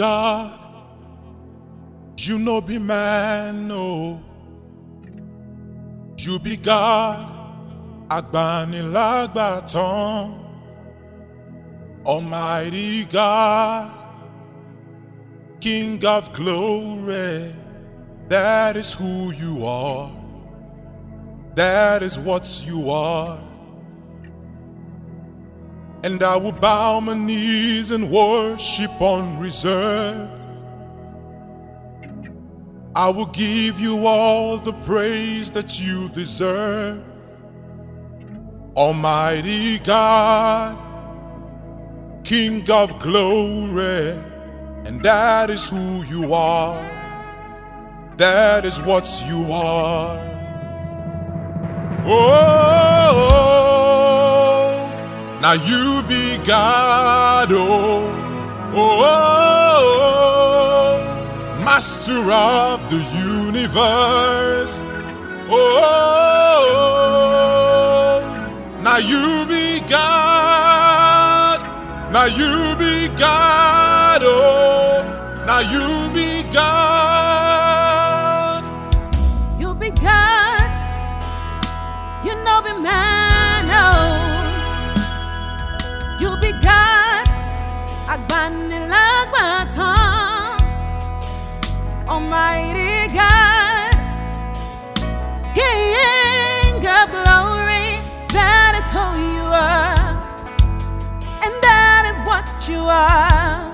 God, you no be man, no. You be God, agbanilágbàtàn. Almighty God, King of glory, that is who you are. That is what you are. And I will bow my knees and worship unreserved. I will give you all the praise that you deserve. Almighty God, King of glory, and that is who you are. That is what you are. Oh, now you be God, oh, oh, oh, oh. Master of the universe. Oh, oh, now you be God, now you be God, oh, now you Almighty God, King of glory, that is who you are, and that is what you are.